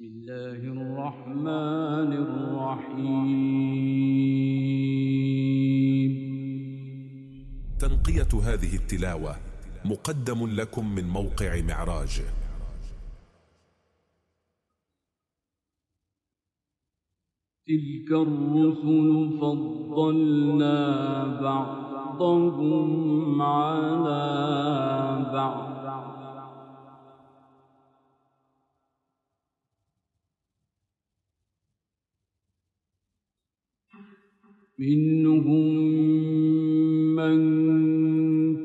بسم الله الرحمن الرحيم. تنقية هذه التلاوة مقدم لكم من موقع معراج. تلك الرسل فضلنا بعضهم على بعض. منهم من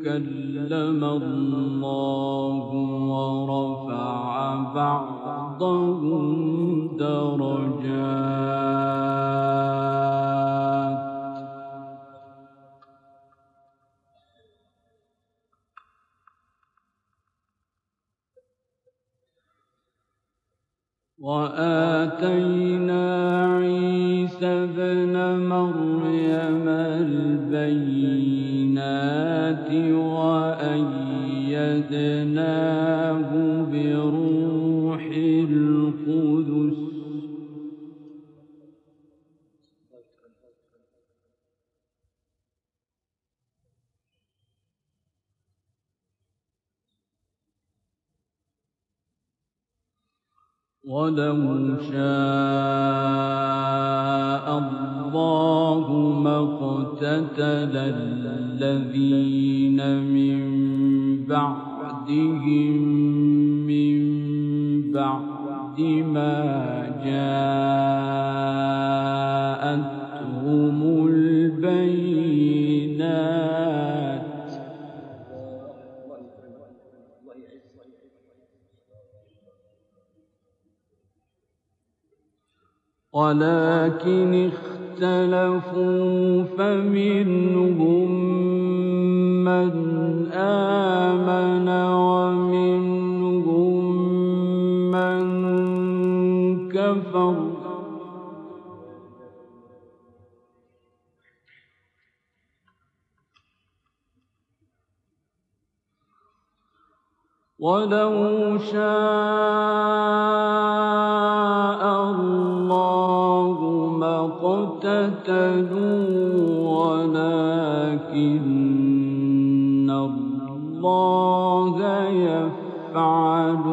كلم الله ورفع بعضهم درجات. وآتينا ولو شاء الله ما اقتتل الذين من بعدهم من بعد ما جاءتهم ولكن اختلفوا فمنهم من آمن ومنهم من كفر. ولو شاء الله ما اقتتلوا ولكن الله يفعل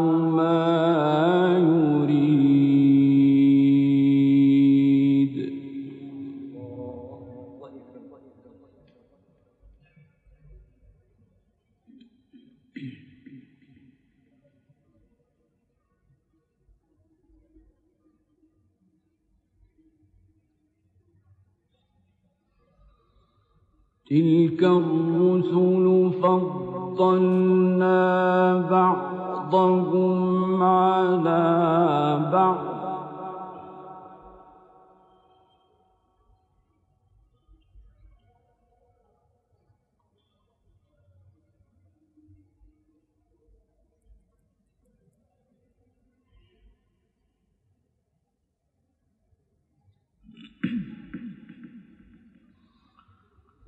تلك الرسل فضلنا بعضهم على بعض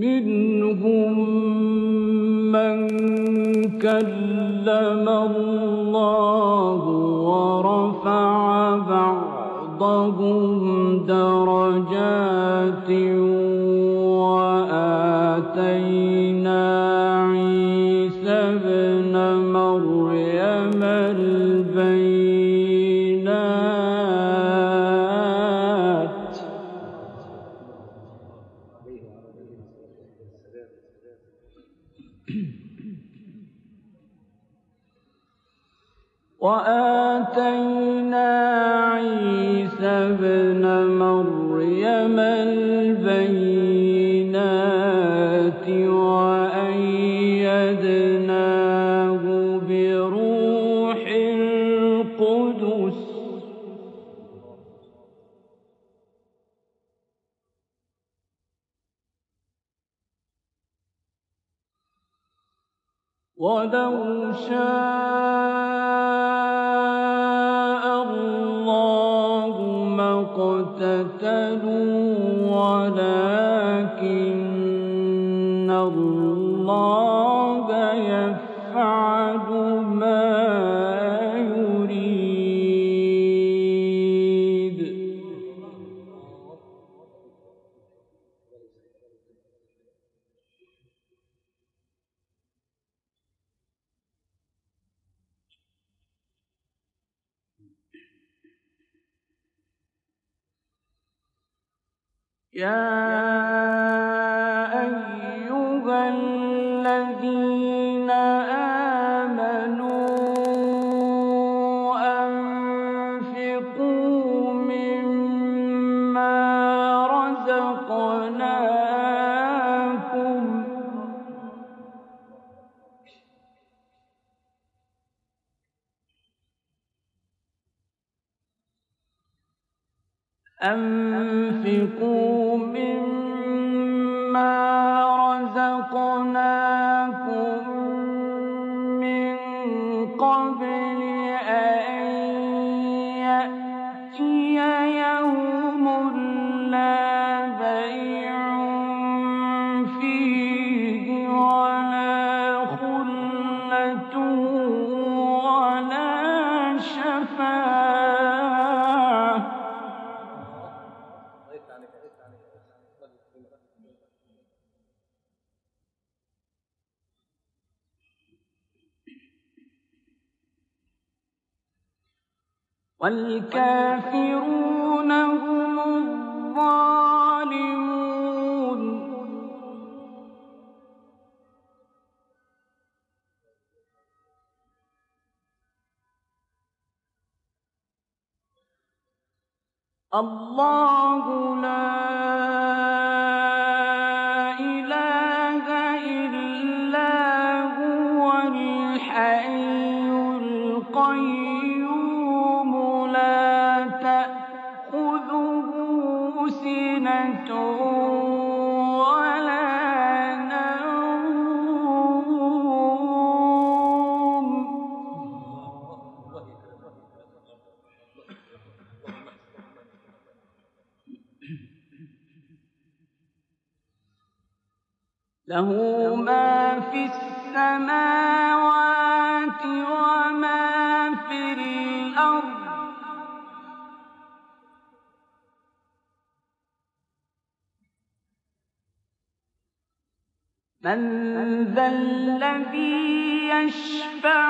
منهم من كلم الله ورفع بعضهم درجات ولو شاء الله ما ولا يا والكافرون هم الظالمون. الله لا له ما في السماوات وما في الأرض. من ذا الذي يشفع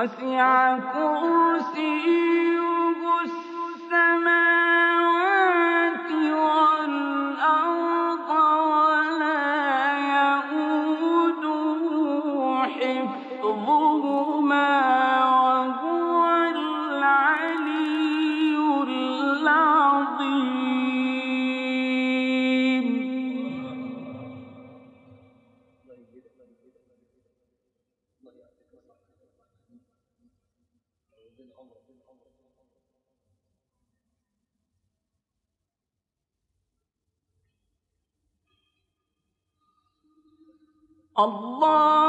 وسع كرسيه السماء Allah.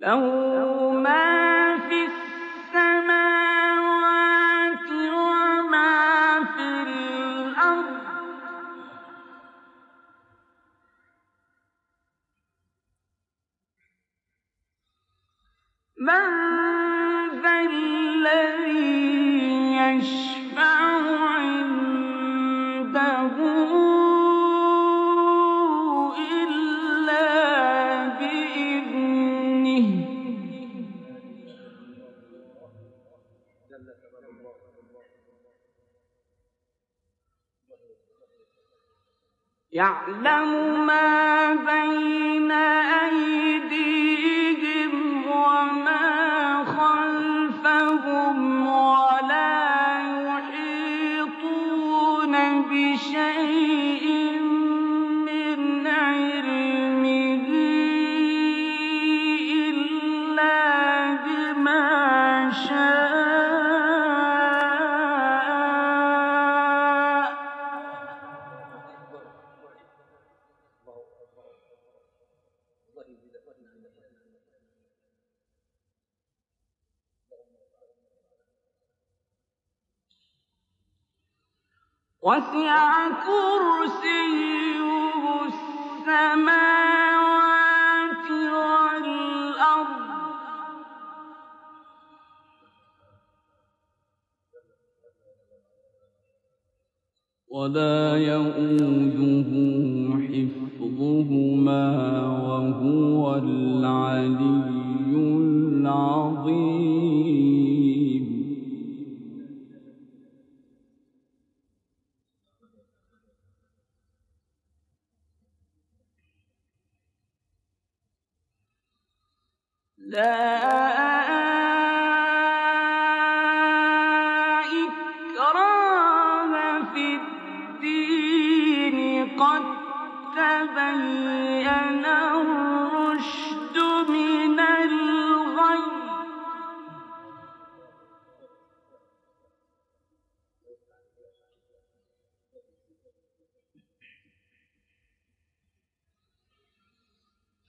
له يعلم ما بين أيديهم ولا يؤوده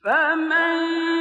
فمن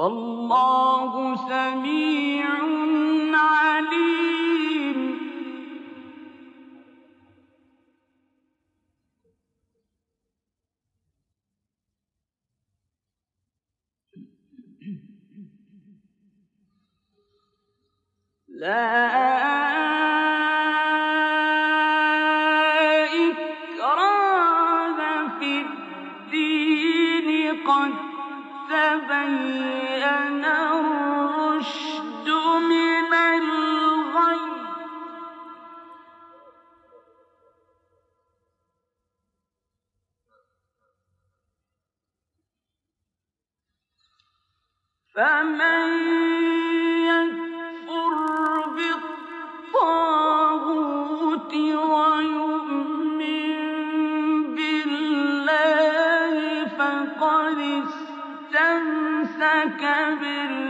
والله سميع عليم. لا لك بالله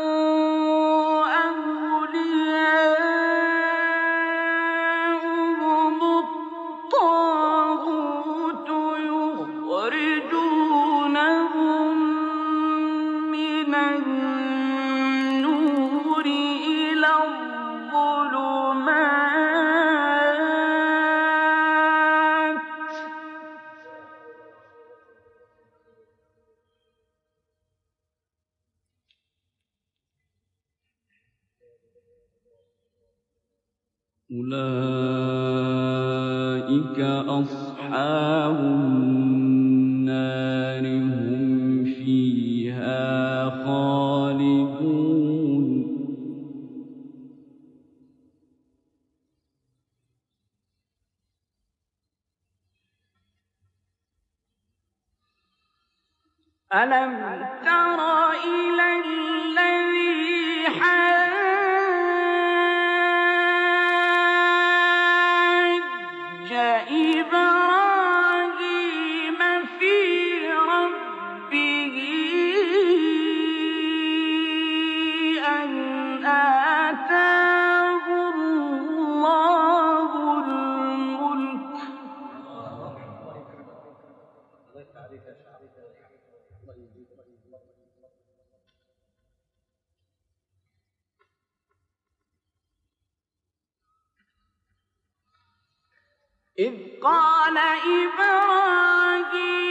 أولئك أصحاب النار. إذ قال إبراهيم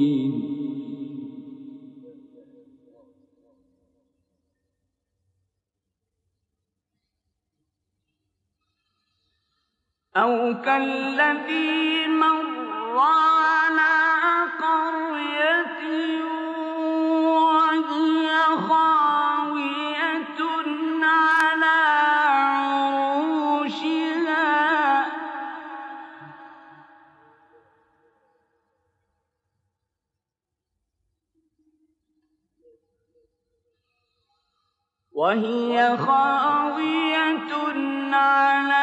أو كالذي مر على قرية وهي خاوية على عروشها. وهي خاوية على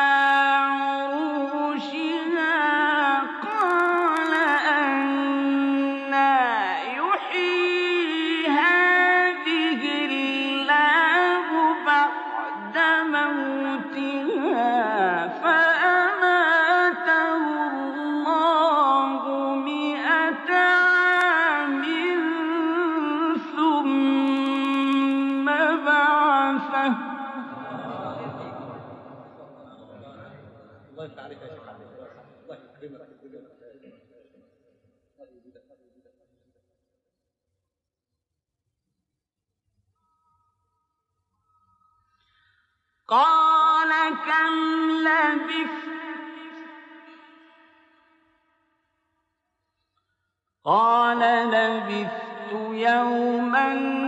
قال كم لبثت؟ قال لبثت يوما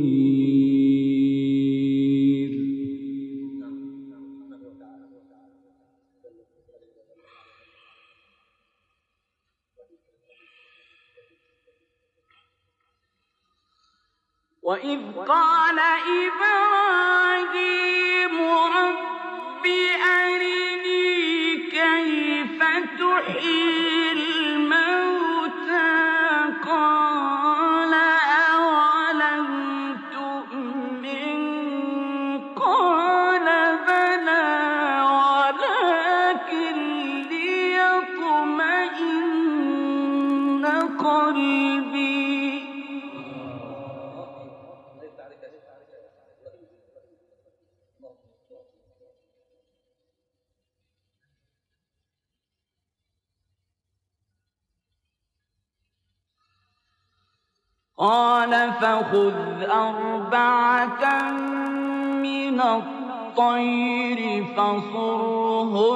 تحيي الطير فصرهن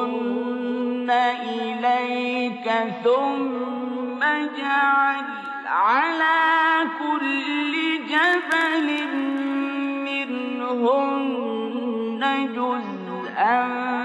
إليك ثم اجعل على كل جبل منهن جزءا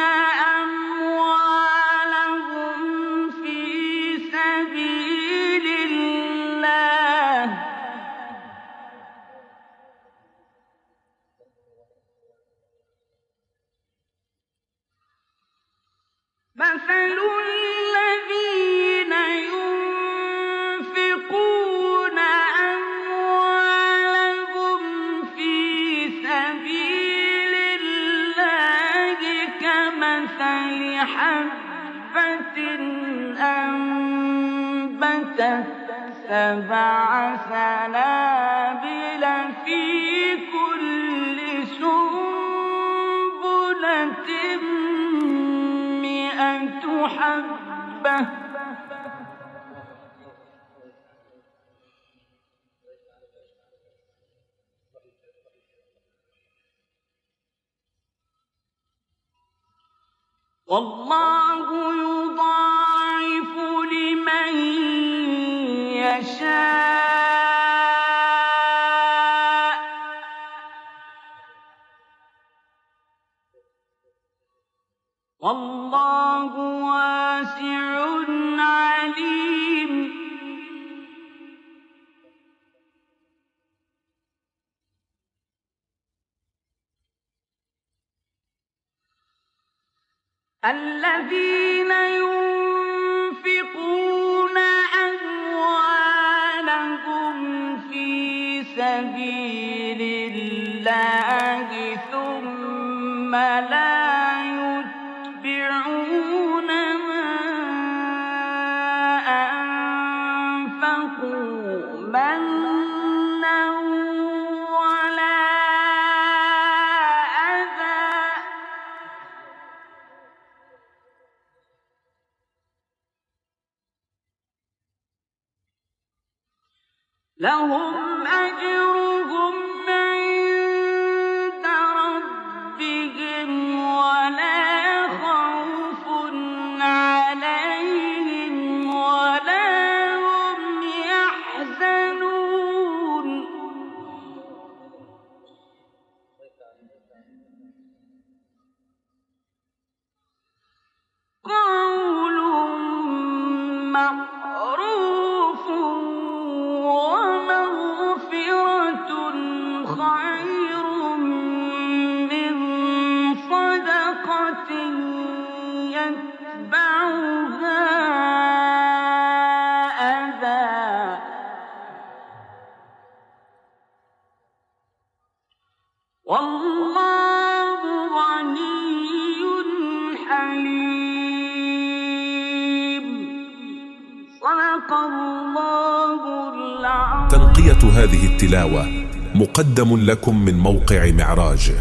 ربنا سبع سنابل في كل سنبلة مئة حبة. والله الذين ينفقون أموالهم في سبيل الله ثم لا مقدم لكم من موقع معراج.